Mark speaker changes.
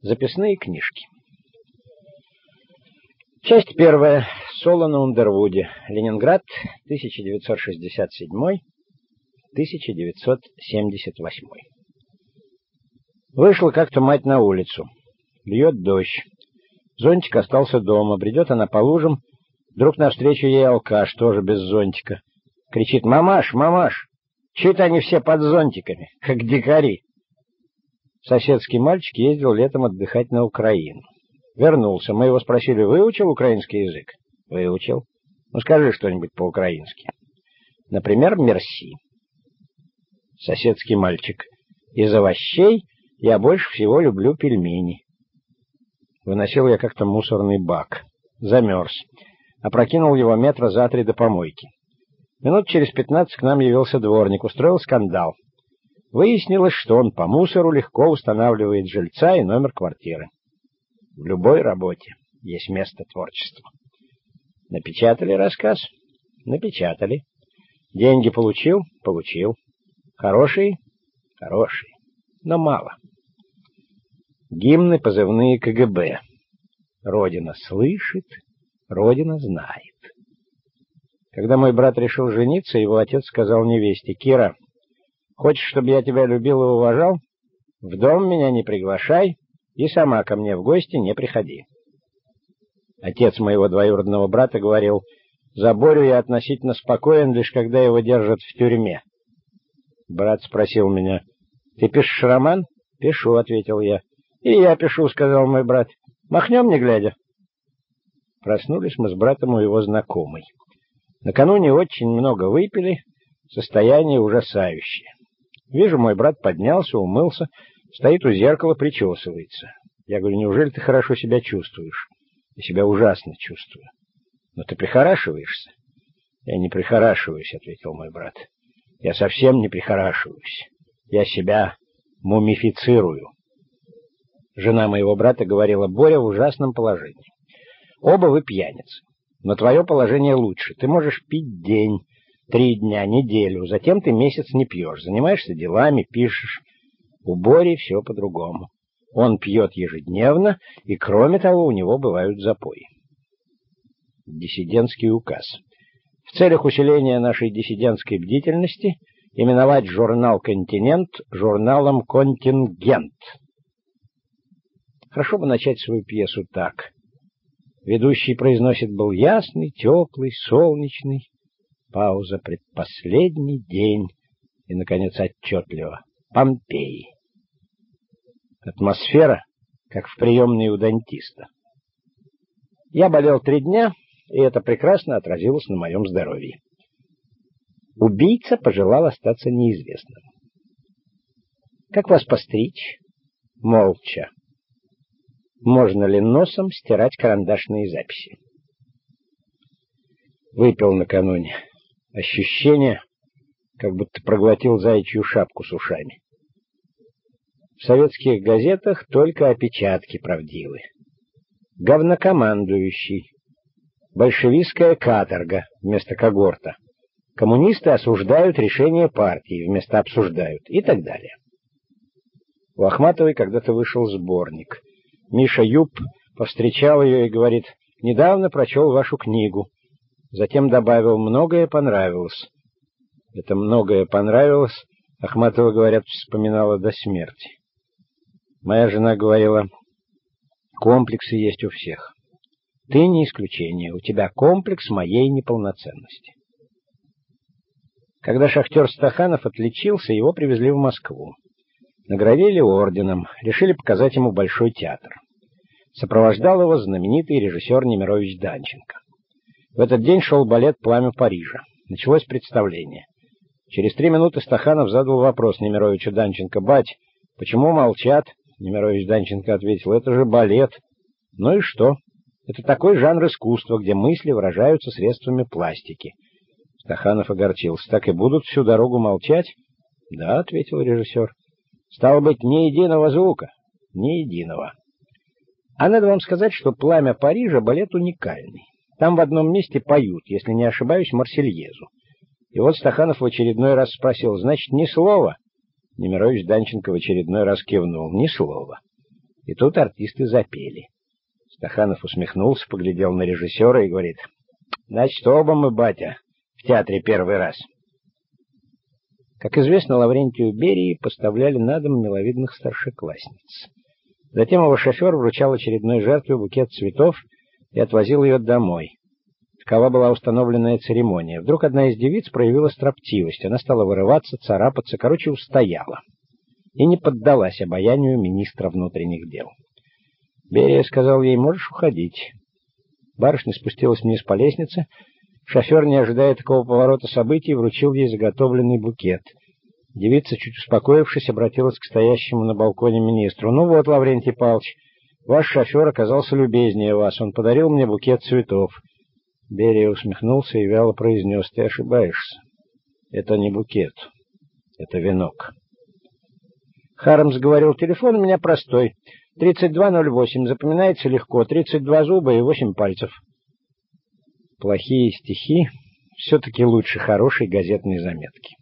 Speaker 1: Записные книжки. Часть первая. Соло на Ундервуде. Ленинград, 1967-1978. Вышла как-то мать на улицу. Льет дождь. Зонтик остался дома. Бредет она по лужам. Вдруг навстречу ей алкаш, тоже без зонтика. Кричит «Мамаш, мамаш! Чьи-то они все под зонтиками, как дикари!» Соседский мальчик ездил летом отдыхать на Украину. Вернулся. Мы его спросили, выучил украинский язык? Выучил. Ну, скажи что-нибудь по-украински. Например, «мерси». Соседский мальчик. Из овощей я больше всего люблю пельмени. Выносил я как-то мусорный бак. Замерз. Опрокинул его метра за три до помойки. Минут через пятнадцать к нам явился дворник, устроил скандал. Выяснилось, что он по мусору легко устанавливает жильца и номер квартиры. В любой работе есть место творчества. Напечатали рассказ? Напечатали. Деньги получил? Получил. Хороший? Хороший. Но мало. Гимны позывные КГБ. Родина слышит, Родина знает. Когда мой брат решил жениться, его отец сказал невесте, «Кира, хочешь, чтобы я тебя любил и уважал? В дом меня не приглашай, и сама ко мне в гости не приходи. Отец моего двоюродного брата говорил, за Борю я относительно спокоен, лишь когда его держат в тюрьме. Брат спросил меня, ты пишешь роман? Пишу, ответил я. И я пишу, сказал мой брат. Махнем не глядя. Проснулись мы с братом у его знакомой. Накануне очень много выпили, состояние ужасающее. Вижу, мой брат поднялся, умылся, Стоит у зеркала, причесывается. Я говорю, неужели ты хорошо себя чувствуешь? Я себя ужасно чувствую. Но ты прихорашиваешься? Я не прихорашиваюсь, ответил мой брат. Я совсем не прихорашиваюсь. Я себя мумифицирую. Жена моего брата говорила, Боря в ужасном положении. Оба вы пьяницы. Но твое положение лучше. Ты можешь пить день, три дня, неделю. Затем ты месяц не пьешь. Занимаешься делами, пишешь. У Бори все по-другому. Он пьет ежедневно, и, кроме того, у него бывают запои. Диссидентский указ. В целях усиления нашей диссидентской бдительности именовать журнал «Континент» журналом «Контингент». Хорошо бы начать свою пьесу так. Ведущий произносит «был ясный, теплый, солнечный». Пауза «предпоследний день» и, наконец, отчетливо «Помпеи». Атмосфера, как в приемной у дантиста. Я болел три дня, и это прекрасно отразилось на моем здоровье. Убийца пожелал остаться неизвестным. Как вас постричь? Молча. Можно ли носом стирать карандашные записи? Выпил накануне. Ощущение, как будто проглотил заячью шапку с ушами. В советских газетах только опечатки правдивы. Говнокомандующий. Большевистская каторга вместо когорта. Коммунисты осуждают решение партии вместо обсуждают и так далее. У Ахматовой когда-то вышел сборник. Миша Юб повстречал ее и говорит, «Недавно прочел вашу книгу». Затем добавил, «Многое понравилось». Это «многое понравилось» Ахматова, говорят, вспоминала до смерти. Моя жена говорила, комплексы есть у всех. Ты не исключение, у тебя комплекс моей неполноценности. Когда шахтер Стаханов отличился, его привезли в Москву. Наградили орденом, решили показать ему Большой театр. Сопровождал его знаменитый режиссер Немирович Данченко. В этот день шел балет «Пламя Парижа». Началось представление. Через три минуты Стаханов задал вопрос Немировичу Данченко. «Бать, почему молчат?» Немирович Данченко ответил, это же балет. Ну и что? Это такой жанр искусства, где мысли выражаются средствами пластики. Стаханов огорчился. Так и будут всю дорогу молчать? Да, ответил режиссер. Стало быть, ни единого звука. Ни единого. А надо вам сказать, что «Пламя Парижа» балет уникальный. Там в одном месте поют, если не ошибаюсь, Марсельезу. И вот Стаханов в очередной раз спросил, значит, ни слова? Немирович Данченко в очередной раз кивнул. Ни слова. И тут артисты запели. Стаханов усмехнулся, поглядел на режиссера и говорит, «Значит, оба мы, батя, в театре первый раз». Как известно, Лаврентию Берии поставляли на дом миловидных старшеклассниц. Затем его шофер вручал очередной жертве букет цветов и отвозил ее домой. Такова была установленная церемония. Вдруг одна из девиц проявила строптивость. Она стала вырываться, царапаться, короче, устояла. И не поддалась обаянию министра внутренних дел. Берия сказал ей, можешь уходить. Барышня спустилась вниз по лестнице. Шофер, не ожидая такого поворота событий, вручил ей заготовленный букет — Девица, чуть успокоившись, обратилась к стоящему на балконе министру. «Ну вот, Лаврентий Павлович, ваш шофер оказался любезнее вас. Он подарил мне букет цветов». Берия усмехнулся и вяло произнес. «Ты ошибаешься. Это не букет. Это венок». Хармс говорил, телефон у меня простой. 3208. Запоминается легко. 32 зуба и 8 пальцев. Плохие стихи все-таки лучше хорошей газетной заметки.